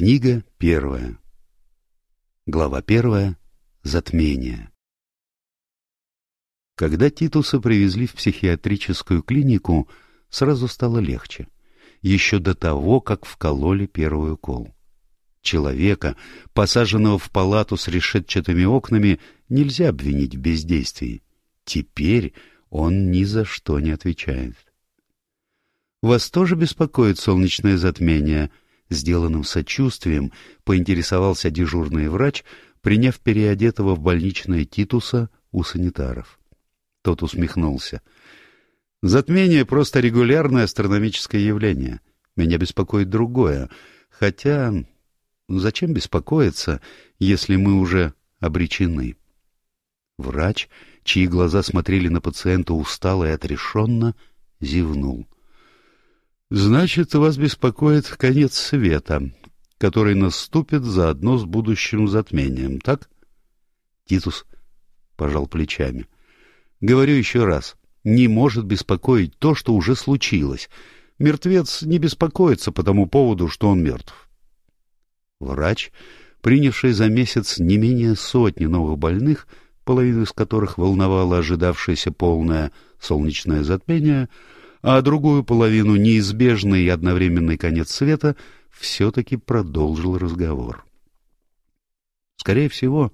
Книга первая. Глава первая. Затмение. Когда Титуса привезли в психиатрическую клинику, сразу стало легче. Еще до того, как вкололи первый укол. Человека, посаженного в палату с решетчатыми окнами, нельзя обвинить в бездействии. Теперь он ни за что не отвечает. «Вас тоже беспокоит солнечное затмение?» Сделанным сочувствием поинтересовался дежурный врач, приняв переодетого в больничное Титуса у санитаров. Тот усмехнулся. «Затмение — просто регулярное астрономическое явление. Меня беспокоит другое. Хотя зачем беспокоиться, если мы уже обречены?» Врач, чьи глаза смотрели на пациента устало и отрешенно, зевнул. Значит, вас беспокоит конец света, который наступит заодно с будущим затмением, так? Титус пожал плечами. Говорю еще раз, не может беспокоить то, что уже случилось. Мертвец не беспокоится по тому поводу, что он мертв. Врач, принявший за месяц не менее сотни новых больных, половину из которых волновало ожидавшееся полное солнечное затмение, а другую половину неизбежный и одновременный конец света все-таки продолжил разговор. Скорее всего,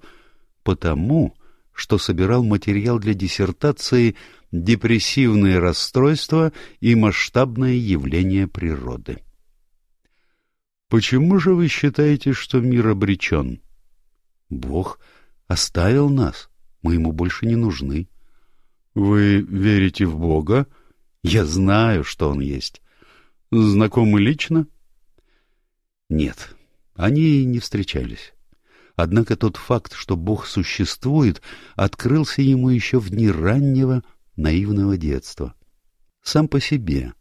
потому, что собирал материал для диссертации «Депрессивные расстройства и масштабное явление природы». «Почему же вы считаете, что мир обречен?» «Бог оставил нас, мы ему больше не нужны». «Вы верите в Бога?» Я знаю, что он есть. Знакомы лично? Нет, они не встречались. Однако тот факт, что Бог существует, открылся ему еще в дни раннего наивного детства. Сам по себе,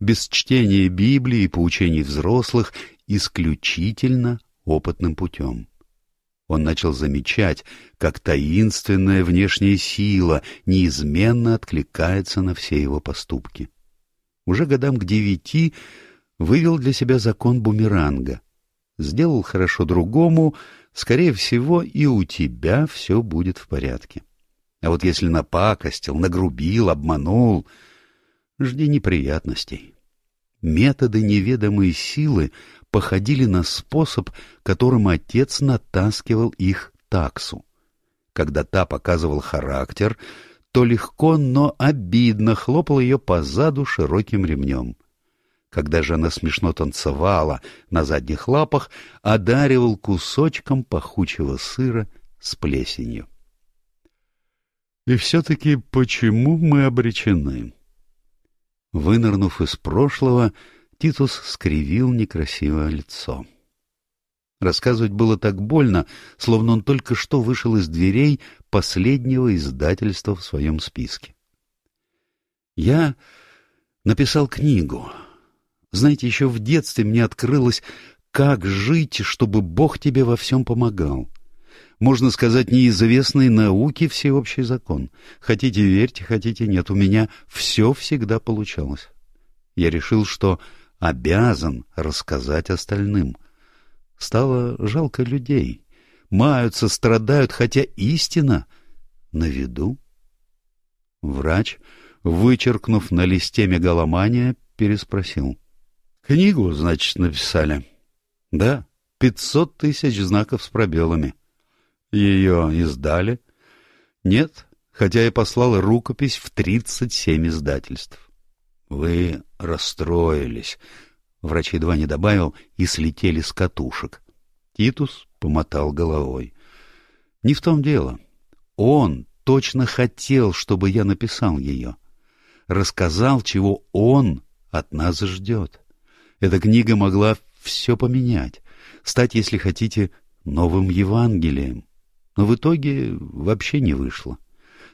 без чтения Библии и поучений взрослых, исключительно опытным путем. Он начал замечать, как таинственная внешняя сила неизменно откликается на все его поступки. Уже годам к девяти вывел для себя закон бумеранга. Сделал хорошо другому, скорее всего, и у тебя все будет в порядке. А вот если напакостил, нагрубил, обманул, жди неприятностей. Методы неведомой силы походили на способ, которым отец натаскивал их таксу. Когда та показывал характер, то легко, но обидно хлопал ее по заду широким ремнем. Когда же она смешно танцевала на задних лапах, одаривал кусочком пахучего сыра с плесенью. И все-таки почему мы обречены? Вынырнув из прошлого, Титус скривил некрасивое лицо. Рассказывать было так больно, словно он только что вышел из дверей последнего издательства в своем списке. Я написал книгу. Знаете, еще в детстве мне открылось, как жить, чтобы Бог тебе во всем помогал. Можно сказать, неизвестный науке всеобщий закон. Хотите верьте, хотите нет, у меня все всегда получалось. Я решил, что обязан рассказать остальным. Стало жалко людей. Маются, страдают, хотя истина на виду. Врач, вычеркнув на листе мегаломания, переспросил. — Книгу, значит, написали? — Да, пятьсот тысяч знаков с пробелами. — Ее издали? — Нет, хотя я послал рукопись в тридцать семь издательств. Вы расстроились. Врач едва не добавил и слетели с катушек. Титус помотал головой. Не в том дело. Он точно хотел, чтобы я написал ее. Рассказал, чего он от нас ждет. Эта книга могла все поменять, стать, если хотите, новым Евангелием. Но в итоге вообще не вышло.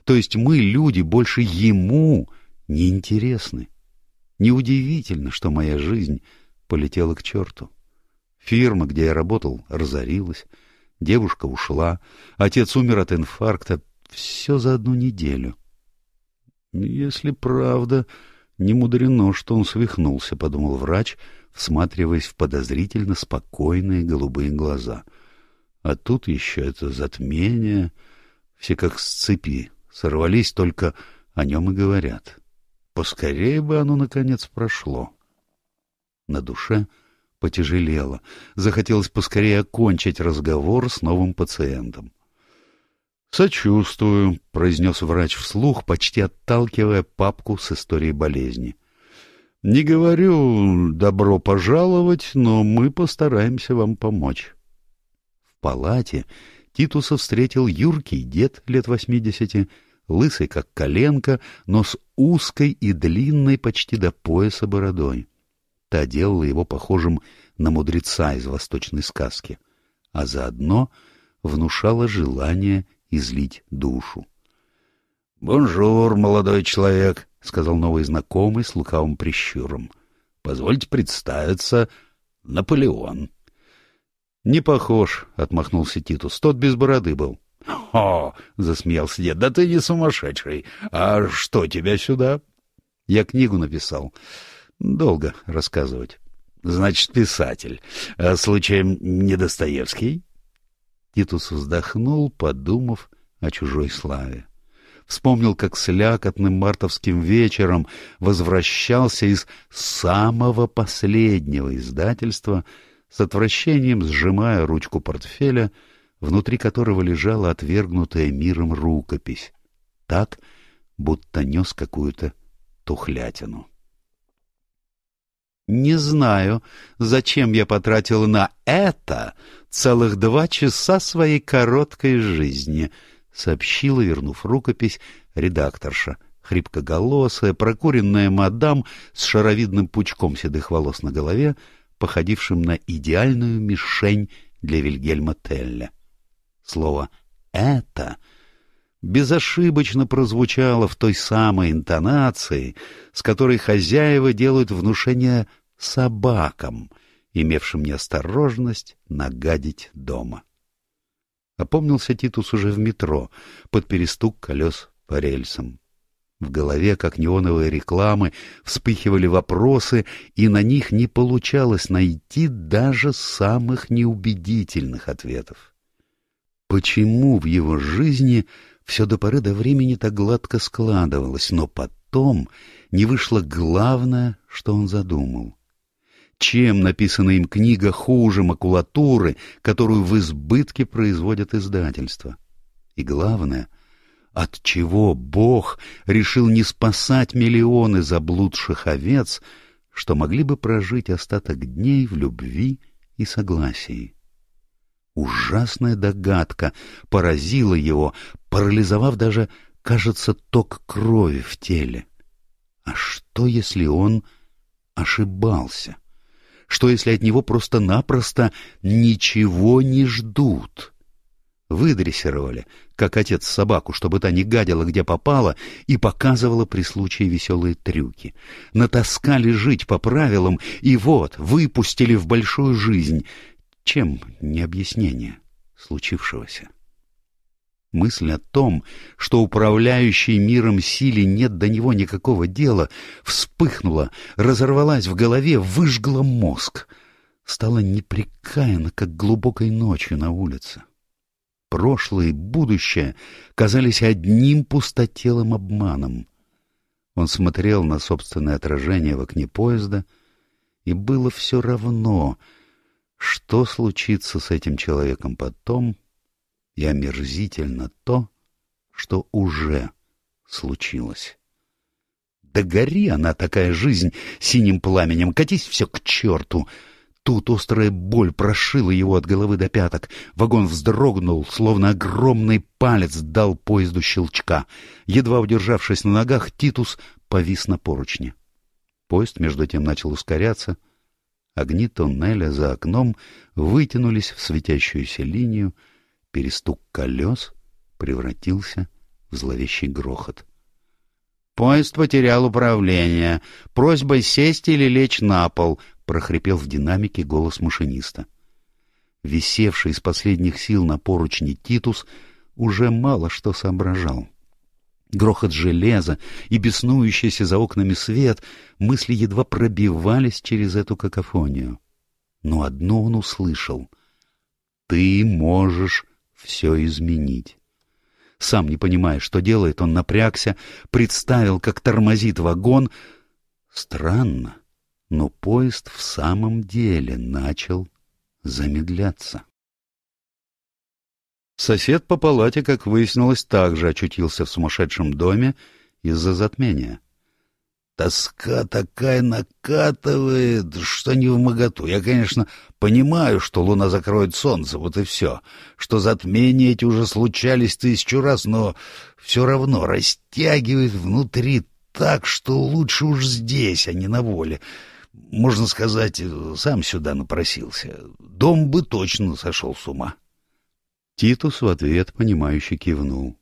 То есть мы, люди, больше ему не интересны. Неудивительно, что моя жизнь полетела к черту. Фирма, где я работал, разорилась, девушка ушла, отец умер от инфаркта. Все за одну неделю. Если правда, не мудрено, что он свихнулся, — подумал врач, всматриваясь в подозрительно спокойные голубые глаза. А тут еще это затмение. Все как с цепи, сорвались, только о нем и говорят. Поскорее бы оно, наконец, прошло. На душе потяжелело. Захотелось поскорее окончить разговор с новым пациентом. «Сочувствую», — произнес врач вслух, почти отталкивая папку с историей болезни. «Не говорю «добро пожаловать», но мы постараемся вам помочь». В палате Титуса встретил юркий дед лет восьмидесяти, лысый как коленка, но с узкой и длинной почти до пояса бородой. Та делала его похожим на мудреца из восточной сказки, а заодно внушала желание излить душу. — Bonjour, молодой человек, — сказал новый знакомый с лукавым прищуром. — Позвольте представиться, Наполеон. — Не похож, — отмахнулся Титус, — тот без бороды был. — О, — засмеялся дед, — да ты не сумасшедший. А что тебя сюда? — Я книгу написал. Долго рассказывать. — Значит, писатель. А случаем не Достоевский? Титус вздохнул, подумав о чужой славе. Вспомнил, как слякотным мартовским вечером возвращался из самого последнего издательства, с отвращением сжимая ручку портфеля, внутри которого лежала отвергнутая миром рукопись, так, будто нес какую-то тухлятину. Не знаю, зачем я потратил на это целых два часа своей короткой жизни, сообщила, вернув рукопись, редакторша, хрипкоголосая, прокуренная мадам с шаровидным пучком седых волос на голове, походившим на идеальную мишень для Вильгельма Телля. Слово «это» безошибочно прозвучало в той самой интонации, с которой хозяева делают внушение собакам, имевшим неосторожность нагадить дома. Опомнился Титус уже в метро, под перестук колес по рельсам. В голове, как неоновые рекламы, вспыхивали вопросы, и на них не получалось найти даже самых неубедительных ответов. Почему в его жизни все до поры до времени так гладко складывалось, но потом не вышло главное, что он задумал. Чем написана им книга хуже макулатуры, которую в избытке производят издательства? И главное, от чего Бог решил не спасать миллионы заблудших овец, что могли бы прожить остаток дней в любви и согласии? Ужасная догадка поразила его, парализовав даже, кажется, ток крови в теле. А что, если он ошибался? Что, если от него просто-напросто ничего не ждут? Выдрессировали, как отец собаку, чтобы та не гадила, где попала, и показывала при случае веселые трюки. Натаскали жить по правилам, и вот, выпустили в большую жизнь. Чем не объяснение случившегося? Мысль о том, что управляющей миром силе нет до него никакого дела, вспыхнула, разорвалась в голове, выжгла мозг. Стала непрекаянно, как глубокой ночью на улице. Прошлое и будущее казались одним пустотелым обманом. Он смотрел на собственное отражение в окне поезда, и было все равно — что случится с этим человеком потом, и омерзительно то, что уже случилось. Да гори она, такая жизнь, синим пламенем, катись все к черту! Тут острая боль прошила его от головы до пяток. Вагон вздрогнул, словно огромный палец дал поезду щелчка. Едва удержавшись на ногах, Титус повис на поручне. Поезд между тем начал ускоряться, Огни туннеля за окном вытянулись в светящуюся линию, перестук колес превратился в зловещий грохот. «Поезд потерял управление. Просьба сесть или лечь на пол», — прохрипел в динамике голос машиниста. Висевший из последних сил на поручне Титус уже мало что соображал. Грохот железа и беснующийся за окнами свет, мысли едва пробивались через эту какофонию. Но одно он услышал. «Ты можешь все изменить». Сам не понимая, что делает, он напрягся, представил, как тормозит вагон. Странно, но поезд в самом деле начал замедляться. Сосед по палате, как выяснилось, также очутился в сумасшедшем доме из-за затмения. Тоска такая накатывает, что не в моготу. Я, конечно, понимаю, что луна закроет солнце, вот и все. Что затмения эти уже случались тысячу раз, но все равно растягивает внутри так, что лучше уж здесь, а не на воле. Можно сказать, сам сюда напросился. Дом бы точно сошел с ума. Титус в ответ, понимающе кивнул.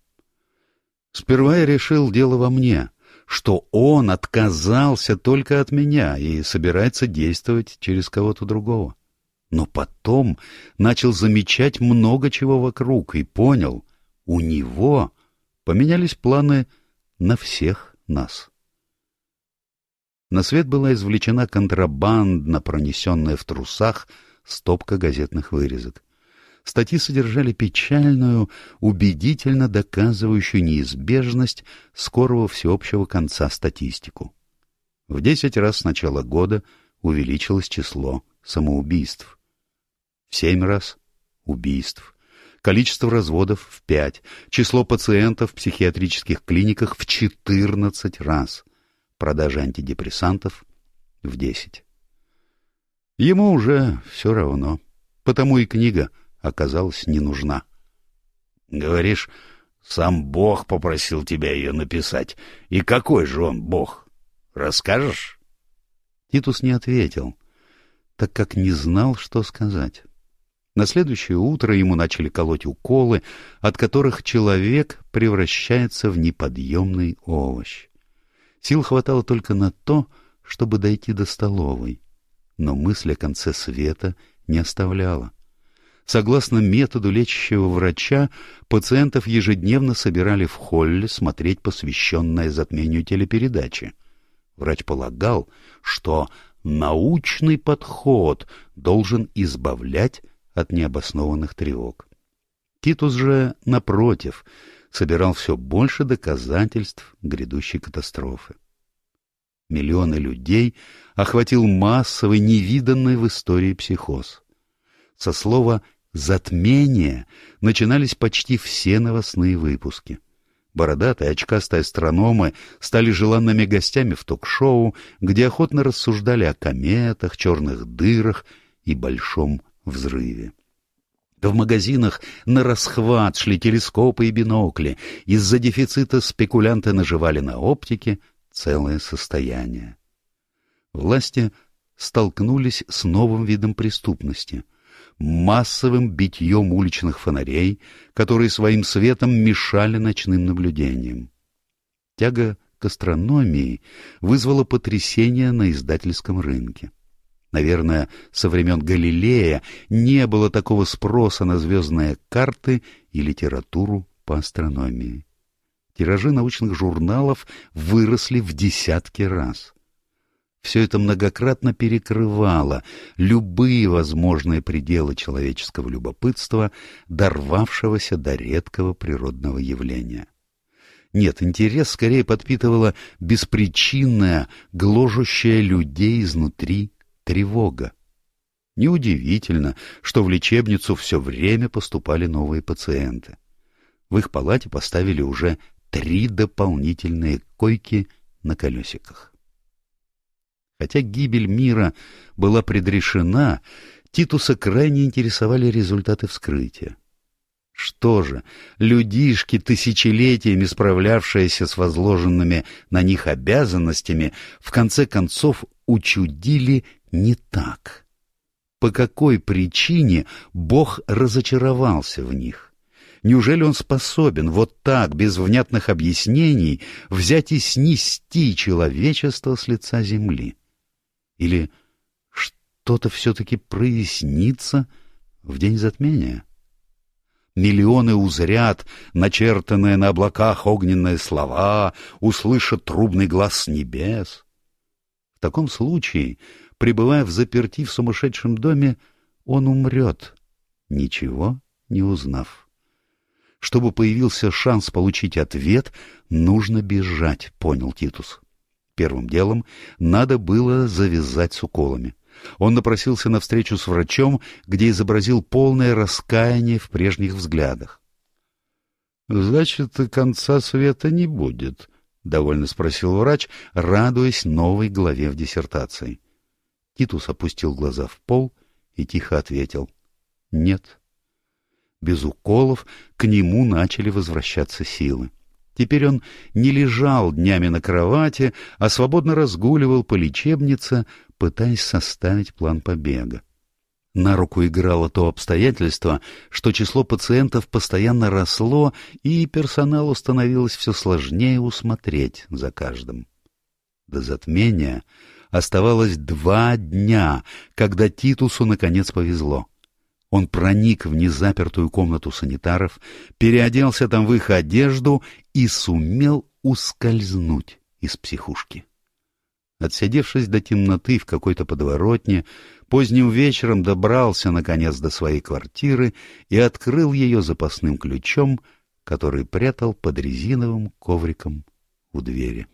Сперва я решил дело во мне, что он отказался только от меня и собирается действовать через кого-то другого. Но потом начал замечать много чего вокруг и понял, у него поменялись планы на всех нас. На свет была извлечена контрабандно пронесенная в трусах стопка газетных вырезок. Статьи содержали печальную, убедительно доказывающую неизбежность скорого всеобщего конца статистику. В десять раз с начала года увеличилось число самоубийств. В семь раз — убийств. Количество разводов в пять. Число пациентов в психиатрических клиниках в четырнадцать раз. Продажи антидепрессантов в десять. Ему уже все равно. Потому и книга — оказалась не нужна. — Говоришь, сам Бог попросил тебя ее написать. И какой же он Бог? Расскажешь? Титус не ответил, так как не знал, что сказать. На следующее утро ему начали колоть уколы, от которых человек превращается в неподъемный овощ. Сил хватало только на то, чтобы дойти до столовой, но мысль о конце света не оставляла. Согласно методу лечащего врача, пациентов ежедневно собирали в холле смотреть посвященное затмению телепередачи. Врач полагал, что научный подход должен избавлять от необоснованных тревог. Титус же, напротив, собирал все больше доказательств грядущей катастрофы. Миллионы людей охватил массовый, невиданный в истории психоз. Со слова затмения начинались почти все новостные выпуски. Бородатые очкастые астрономы стали желанными гостями в ток-шоу, где охотно рассуждали о кометах, черных дырах и большом взрыве. В магазинах на расхват шли телескопы и бинокли. Из-за дефицита спекулянты наживали на оптике целое состояние. Власти столкнулись с новым видом преступности — массовым битьем уличных фонарей, которые своим светом мешали ночным наблюдениям. Тяга к астрономии вызвала потрясение на издательском рынке. Наверное, со времен Галилея не было такого спроса на звездные карты и литературу по астрономии. Тиражи научных журналов выросли в десятки раз. Все это многократно перекрывало любые возможные пределы человеческого любопытства, дорвавшегося до редкого природного явления. Нет, интерес скорее подпитывала беспричинная, гложущая людей изнутри тревога. Неудивительно, что в лечебницу все время поступали новые пациенты. В их палате поставили уже три дополнительные койки на колесиках. Хотя гибель мира была предрешена, Титуса крайне интересовали результаты вскрытия. Что же, людишки, тысячелетиями справлявшиеся с возложенными на них обязанностями, в конце концов учудили не так. По какой причине Бог разочаровался в них? Неужели он способен вот так, без внятных объяснений, взять и снести человечество с лица земли? Или что-то все-таки прояснится в день затмения? Миллионы узрят, начертанные на облаках огненные слова, услышат трубный глаз небес. В таком случае, пребывая в заперти в сумасшедшем доме, он умрет, ничего не узнав. Чтобы появился шанс получить ответ, нужно бежать, понял Титус. Первым делом надо было завязать с уколами. Он напросился на встречу с врачом, где изобразил полное раскаяние в прежних взглядах. — Значит, конца света не будет? — довольно спросил врач, радуясь новой главе в диссертации. Титус опустил глаза в пол и тихо ответил. — Нет. Без уколов к нему начали возвращаться силы. Теперь он не лежал днями на кровати, а свободно разгуливал по лечебнице, пытаясь составить план побега. На руку играло то обстоятельство, что число пациентов постоянно росло, и персоналу становилось все сложнее усмотреть за каждым. До затмения оставалось два дня, когда Титусу наконец повезло. Он проник в незапертую комнату санитаров, переоделся там в их одежду и сумел ускользнуть из психушки. Отсидевшись до темноты в какой-то подворотне, поздним вечером добрался, наконец, до своей квартиры и открыл ее запасным ключом, который прятал под резиновым ковриком у двери.